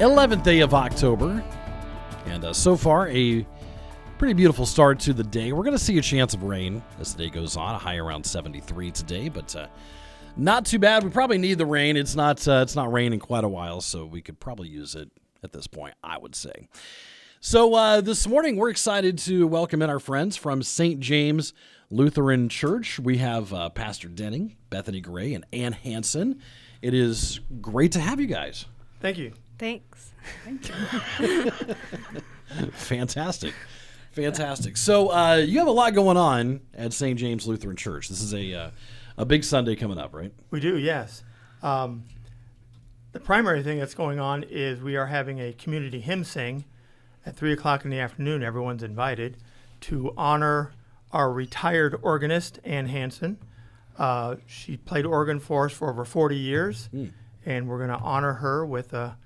11th day of October. And uh, so far, a pretty beautiful start to the day. We're going to see a chance of rain as the day goes on, a high around 73 today, but uh, not too bad. We probably need the rain. It's not uh, it's not raining quite a while, so we could probably use it at this point, I would say. So uh, this morning, we're excited to welcome in our friends from St. James Lutheran Church. We have uh, Pastor Denning, Bethany Gray, and Ann Hanson. It is great to have you guys. Thank you. Thanks. Fantastic. Fantastic. So uh, you have a lot going on at St. James Lutheran Church. This is a uh, a big Sunday coming up, right? We do, yes. Um, the primary thing that's going on is we are having a community hymn sing at 3 o'clock in the afternoon. Everyone's invited to honor our retired organist, Ann Hanson. Uh, she played organ for us for over 40 years, and we're going to honor her with a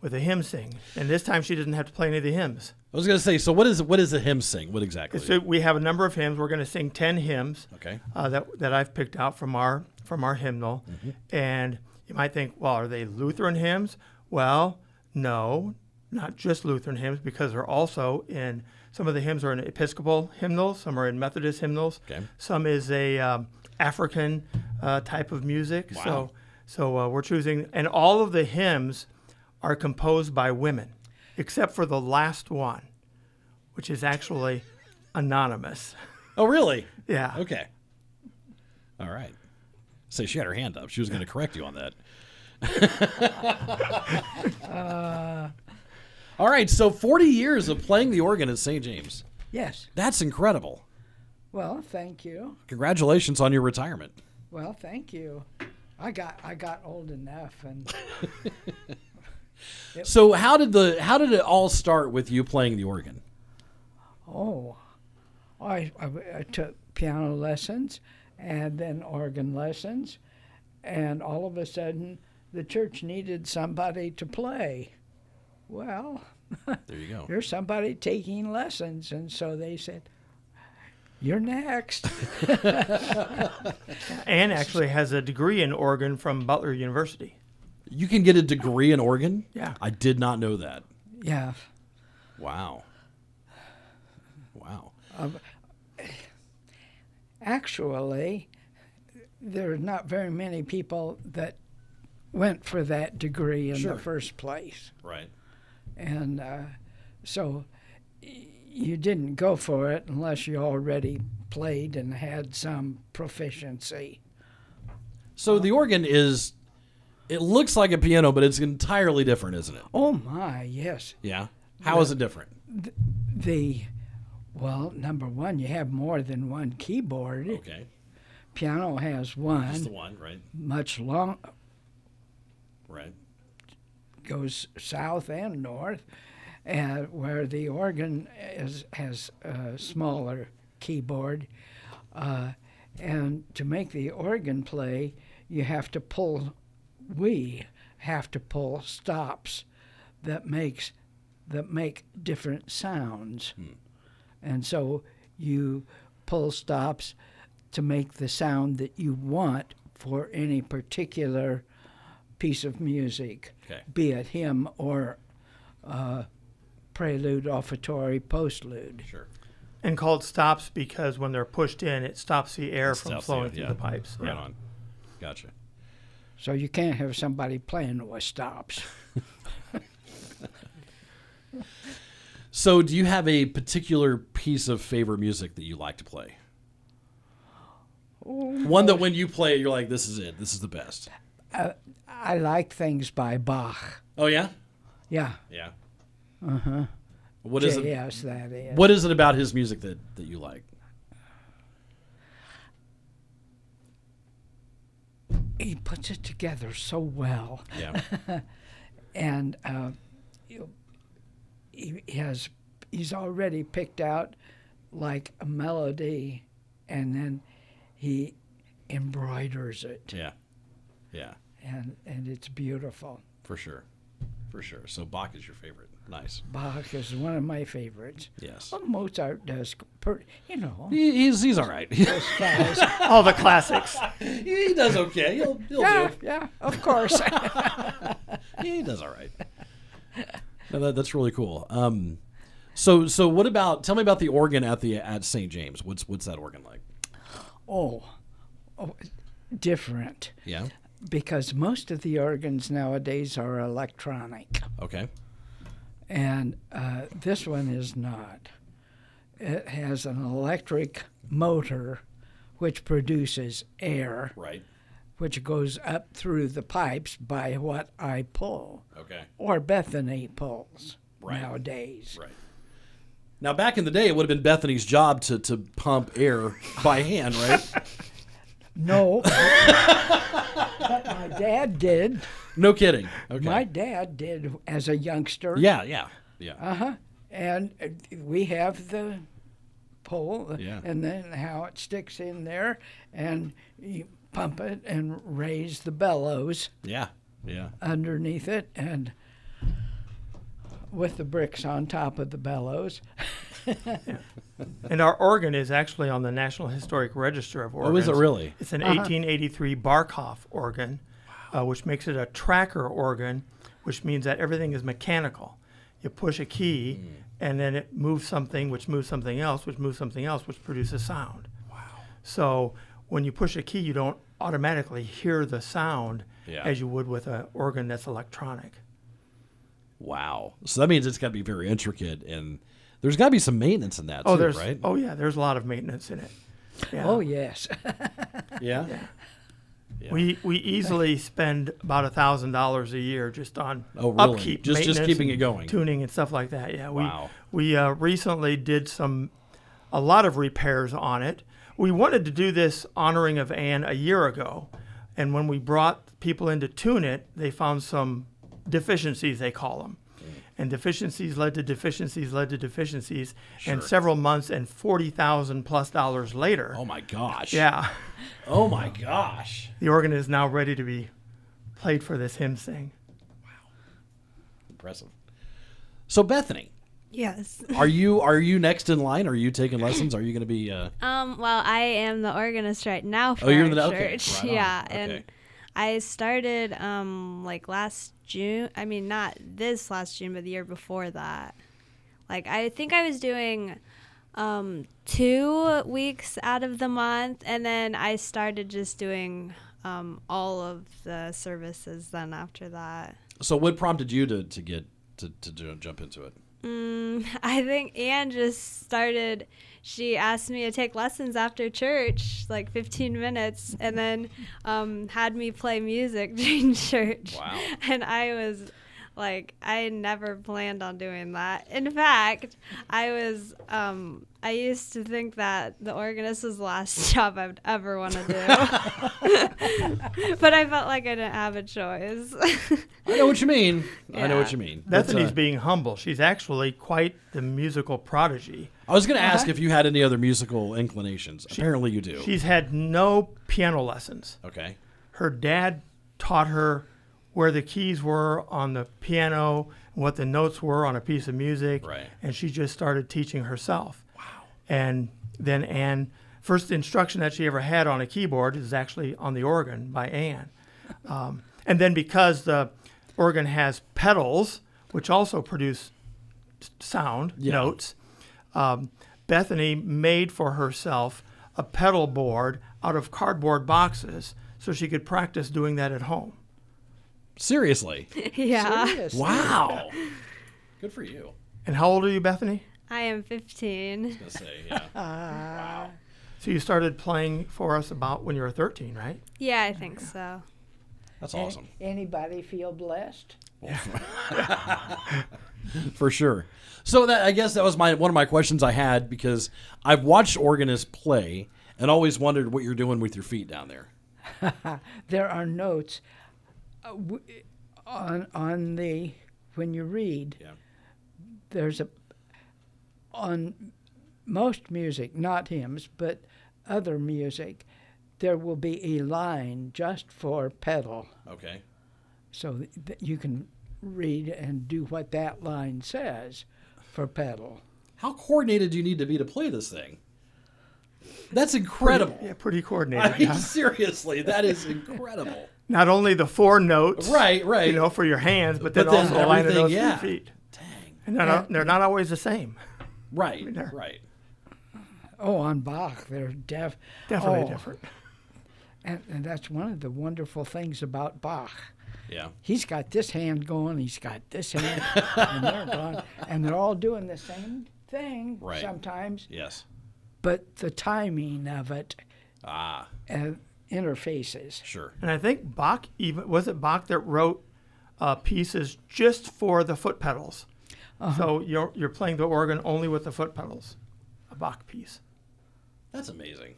with a hymn sing. And this time she doesn't have to play any of the hymns. I was going to say, so what is what is a hymn sing? What exactly? So we have a number of hymns. We're going to sing 10 hymns Okay. uh, that, that I've picked out from our from our hymnal. And you might think, well, are they Lutheran hymns? Well, no, not just Lutheran hymns, because they're also in some of the hymns are in Episcopal hymnals, some are in Methodist hymnals, Okay. some is a um, African uh, type of music. Wow. So so uh, we're choosing, and all of the hymns are composed by women, except for the last one, which is actually anonymous. Oh, really? Yeah. Okay. All right. Say she had her hand up. She was going to correct you on that. All right. So 40 years of playing the organ at St. James. Yes. That's incredible. Well, thank you. Congratulations on your retirement. Well, thank you. I got I got old enough, and So how did the how did it all start with you playing the organ? oh, I, I I took piano lessons, and then organ lessons, and all of a sudden the church needed somebody to play. Well, There you go. there's somebody taking lessons, and so they said, "You're next." Anne actually has a degree in organ from Butler University. You can get a degree in organ? Yeah. I did not know that. yeah. Wow. Wow. Actually, there are not very many people that went for that degree in Sure. the first place. Right. And uh, so you didn't go for it unless you already played and had some proficiency. So the organ is it looks like a piano, but it's entirely different, isn't it? Oh my, yes. Yeah. How is it different? The well, number one, you have more than one keyboard. Okay. Piano has That's the one, one, right? much long, Right. goes south and north, and where the organ is, has a smaller keyboard. Uh, and to make the organ play, you have to pull, we have to pull stops that makes that make different sounds. And so you pull stops to make the sound that you want for any particular piece of music, Okay. be it hymn or uh, prelude, offertory, postlude. Sure. And called stops because when they're pushed in, it stops the air from Stops the- flowing through yeah. the pipes. Right on. Gotcha. So you can't have somebody playing with stops. So do you have a particular piece of favorite music that you like to play? One that when you play it, you're like, this is it. This is the best. I like things by Bach. Oh yeah, Yeah. yeah. Uh huh. What is it? Yes, that is. What is it about his music that, that you like? He puts it together so well. Yeah. and uh, he he has he's already picked out like a melody, and then he embroiders it, Yeah. Yeah. and and it's beautiful. For sure. For sure. So Bach is your favorite. Nice. Bach is one of my favorites. Yes. Well, Mozart does, per, you know. He, he's he's all right. All the classics. he does okay. He'll, he'll yeah, do. yeah, of course. He does all right. No, that, that's really cool. Um, so so what about? Tell me about the organ at the at St. James. What's what's that organ like? oh, oh, different. Yeah. Because most of the organs nowadays are electronic, Okay. and uh, this one is not. It has an electric motor which produces air, Right. which goes up through the pipes by what I pull, Okay. or Bethany pulls Right. nowadays. Right. Now, back in the day, it would have been Bethany's job to, to pump air by hand, right? No, but my dad did. no kidding. Okay. My dad did as a youngster. yeah, yeah, yeah. Uh huh. And we have the pole, Yeah. and then how it sticks in there, and you pump it and raise the bellows yeah, yeah. underneath it, and with the bricks on top of the bellows. And our organ is actually on the National Historic Register of Organs. Oh, is it really? It's an 1883 Barckhoff organ, uh, which makes it a tracker organ, which means that everything is mechanical. You push a key, and then it moves something, which moves something else, which moves something else, which produces sound. Wow. So when you push a key, you don't automatically hear the sound Yeah. as you would with an organ that's electronic. Wow. So that means it's got to be very intricate, and there's got to be some maintenance in that Oh, too, there's right? oh yeah, there's a lot of maintenance in it. Yeah. Oh yes, yeah. We we easily spend about a thousand dollars a year just on Oh, really? upkeep, Just- just maintenance keeping it going. tuning and stuff like that. Yeah, we Wow. we uh, recently did some a lot of repairs on it. We wanted to do this honoring of Anne a year ago, and when we brought people in to tune it, they found some deficiencies. They call them. And deficiencies led to deficiencies led to deficiencies, and several months and forty thousand plus dollars later, Oh my gosh. yeah, Oh my gosh. the organ is now ready to be played for this hymn sing. Wow, Impressive. So Bethany, Yes. are you are you next in line? Are you taking lessons? Are you going to be? Uh, Um. Well, I am the organist right now for Oh, you're our the- okay, church. right on. Yeah, Okay. I started um like last June. I mean, not this last June, but the year before that. Like I think I was doing um two weeks out of the month, and then I started just doing um all of the services. Then after that. so what prompted you to to get to to jump into it? Mm, I think Anne just started. She asked me to take lessons after church, like 15 minutes, and then um, had me play music during church. Wow. And I was like, I never planned on doing that. In fact, I was, um, I used to think that the organist was the last job I'd ever want to do. but I felt like I didn't have a choice. I know what you mean. I know what you mean. That's, Bethany's uh, being humble. She's actually quite the musical prodigy. I was going to ask if you had any other musical inclinations. Apparently, you do. She's had no piano lessons. okay. Her dad taught her where the keys were on the piano, what the notes were on a piece of music, Right. and she just started teaching herself. Wow. And then Anne, first instruction that she ever had on a keyboard is actually on the organ by Anne. Um, and then because the organ has pedals, which also produce sound Yeah. notes, um, Bethany made for herself a pedal board out of cardboard boxes so she could practice doing that at home. Seriously. yeah. Seriously. Wow. Good for you. And how old are you, Bethany? I am 15. I was gonna say, yeah. wow. So you started playing for us about when you were 13, right? Yeah, I think so. That's A- awesome. Anybody feel blessed? for sure. So that I guess that was my one of my questions I had because I've watched organists play and always wondered what you're doing with your feet down there. There are notes. Uh, w- on on the when you read, Yeah. there's a on most music, not hymns, but other music, there will be a line just for pedal, Okay. so that you can read and do what that line says for pedal. How coordinated do you need to be to play this thing? That's incredible. Yeah, pretty coordinated. I mean, yeah. seriously, that is incredible. Not only the four notes, Right, right. you know, for your hands, but then, But then also the line of those yeah. feet. Dang. And they're not, they're not always the same. Right, they're- right. Oh, on Bach, they're def Definitely oh, different. And, and that's one of the wonderful things about Bach. Yeah. He's got this hand going, he's got this hand, and they're going, and they're all doing the same thing Right. sometimes, Yes. but the timing of it Ah, uh, interfaces. sure. And I think Bach even was it Bach that wrote uh, pieces just for the foot pedals. Uh-huh. So you're you're playing the organ only with the foot pedals, a Bach piece. That's amazing.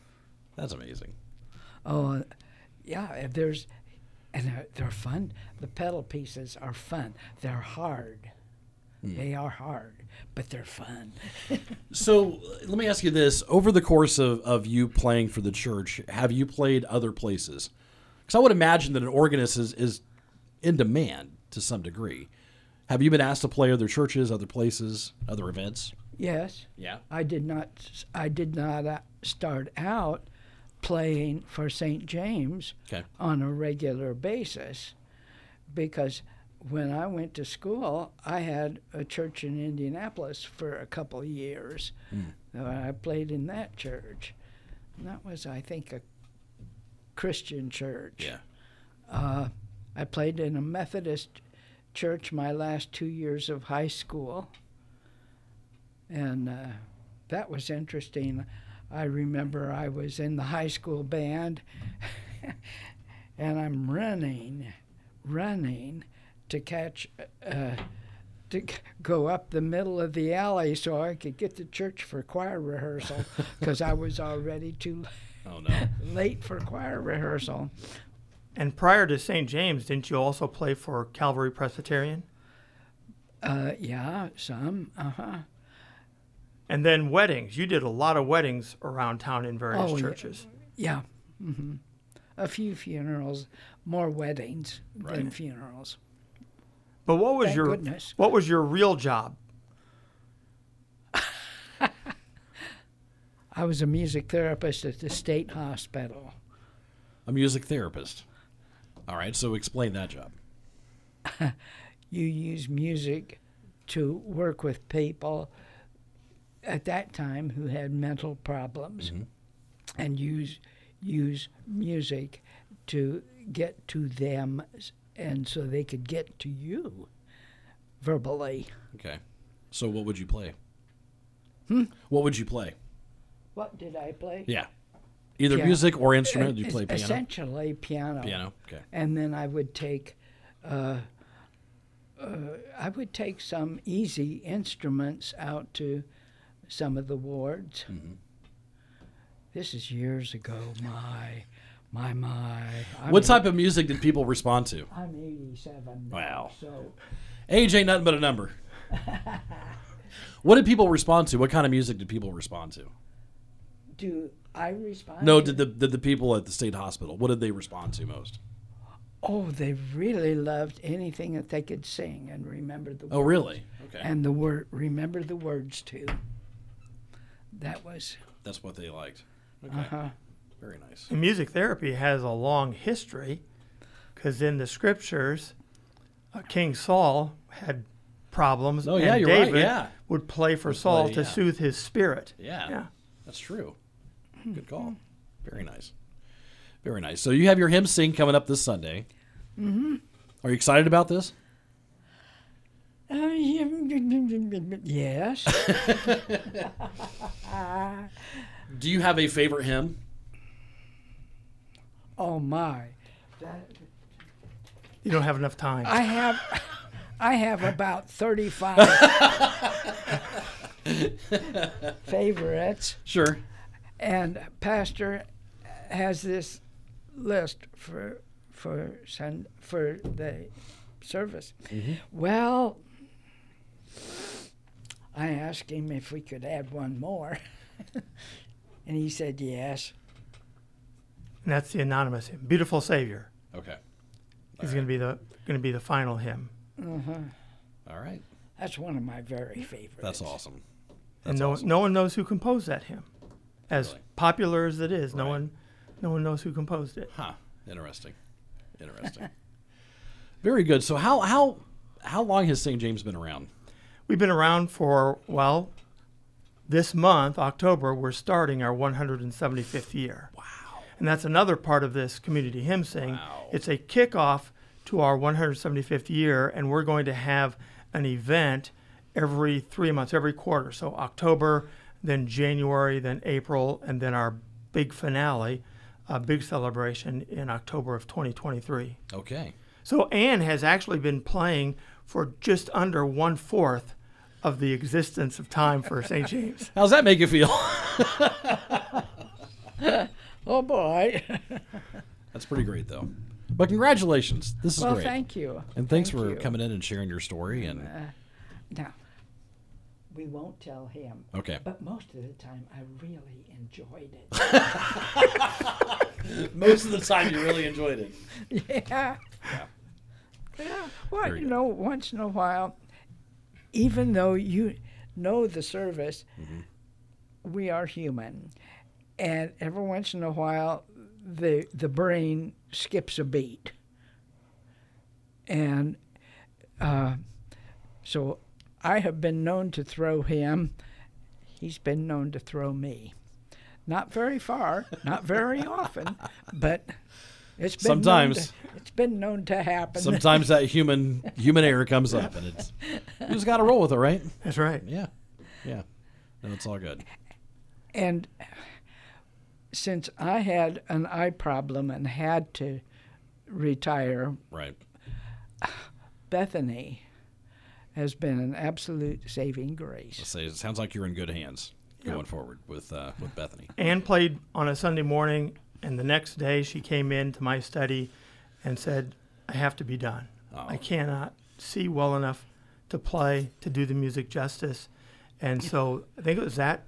That's amazing. Oh, uh, yeah. If there's, and they're, they're fun. The pedal pieces are fun. They're hard. Hmm. They are hard, but they're fun. So let me ask you this: Over the course of, of you playing for the church, have you played other places? Because I would imagine that an organist is, is in demand to some degree. Have you been asked to play other churches, other places, other events? Yes, Yeah. I did not. I did not uh, start out playing for St. James Okay. on a regular basis, because when I went to school, I had a church in Indianapolis for a couple of years. Uh, I played in that church. And that was, I think, a Christian church. Yeah. Uh, I played in a Methodist church my last two years of high school, and uh, that was interesting. I remember I was in the high school band, and I'm running, running to catch, uh, to go up the middle of the alley so I could get to church for choir rehearsal because I was already too Oh no. late for choir rehearsal. And prior to St. James, didn't you also play for Calvary Presbyterian? Uh, yeah, some. Uh huh. And then weddings. You did a lot of weddings around town in various Oh, yeah. churches. Yeah. hmm A few funerals, more weddings than Right. funerals. But what was Thank your goodness. what was your real job? I was a music therapist at the state hospital. A music therapist. All right. So explain that job. You use music to work with people at that time who had mental problems mm-hmm. and use use music to get to them s- and so they could get to you verbally. Okay. So what would you play? Hmm. What would you play? What did I play? Yeah. Either Piano. music or instrument. Do you play piano? Essentially piano. Piano. Okay. and then I would take, uh, uh, I would take some easy instruments out to some of the wards. Mm-hmm. This is years ago. My, my, my. I'm, What type of music did people respond to? I'm 87. now, Wow. So Age ain't nothing but a number. what did people respond to? What kind of music did people respond to? do I respond? No, did the did the people at the state hospital? What did they respond to most? Oh, they really loved anything that they could sing and remember the. Oh, really? Okay. And the word, remember the words too. That was. That's what they liked. Okay. Uh huh. Very nice. And music therapy has a long history because in the scriptures, uh, King Saul had problems. Oh, yeah, and you're right, David yeah. would play for Would Saul play, to yeah. soothe his spirit. Yeah. Yeah. That's true. Good call. Very nice. Very nice. So you have your hymn sing coming up this Sunday. Mm-hmm. Are you excited about this? Uh, yes. Do you have a favorite hymn? Oh my. You don't have enough time. I have I have about 35 favorites Sure. and pastor has this list for for Sun, for the service. Mm-hmm. Well, I asked him if we could add one more, and he said yes. And that's the anonymous hymn. Beautiful Savior Okay. is going to be the going to be the final hymn. Mm-hmm. All right. That's one of my very favorites. That's awesome. and That's no awesome. no one knows who composed that hymn. As Really? popular as it is, no Right. one no one knows who composed it. Huh. Interesting. Interesting. Very good. So how how how long has St. James been around? We've been around for well, this month, October, we're starting our 175th year. Wow. And that's another part of this community hymn sing. Wow. It's a kickoff to our 175th year, and we're going to have an event every three months, every quarter. So October, then January, then April, and then our big finale, a big celebration in October of 2023. Okay. So Anne has actually been playing for just under one fourth of the existence of time for St. James. How's that make you feel? Oh boy! That's pretty great though. But congratulations. This is well, great. thank you. and thanks Thank for you. coming in and sharing your story and Now, we won't tell him. Okay. But most of the time, I really enjoyed it. most of the time you really enjoyed it. yeah. Yeah. Well, Very you know, once in a while, even though you know the service, Mm-hmm. we are human, and every once in a while, the the brain skips a beat, and uh, so I have been known to throw him. He's been known to throw me. Not very far, not very often, but it's been known Sometimes. to- it's been known to happen. Sometimes that human human error comes up and it's you just gotta roll with it, right? That's right. Yeah. Yeah. No, it's all good. And since I had an eye problem and had to retire, Right. Bethany has been an absolute saving grace. Let's say it sounds like you're in good hands going forward with uh, with Bethany. Anne played on a Sunday morning, and the next day she came into my study and said, I have to be done. I cannot see well enough to play, to do the music justice. And so I think it was that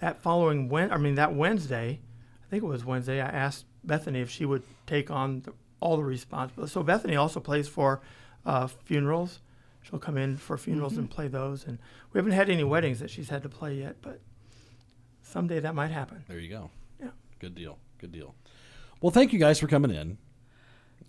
that following Wed I mean that Wednesday, I think it was Wednesday, I asked Bethany if she would take on the, all the responsibilities. So Bethany also plays for uh, funerals. She'll come in for funerals and play those. And we haven't had any weddings that she's had to play yet, but someday that might happen. There you go. Yeah. Good deal. Good deal. Well, thank you guys for coming in,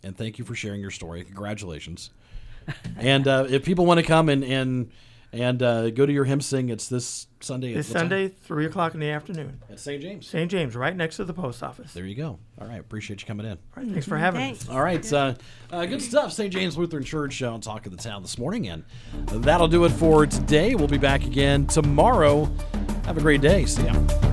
and thank you for sharing your story. Congratulations. and uh, if people want to come and and and uh, go to your hymn sing, it's this Sunday. at This what time? Sunday, three o'clock in the afternoon, at St. James. St. James, right next to the post office. There you go. All right. Appreciate you coming in. All right, thanks for having Thanks. us. All right, uh, uh, good stuff. St. James Lutheran Church uh, on Talk of the Town this morning, and that'll do it for today. We'll be back again tomorrow. Have a great day. See ya.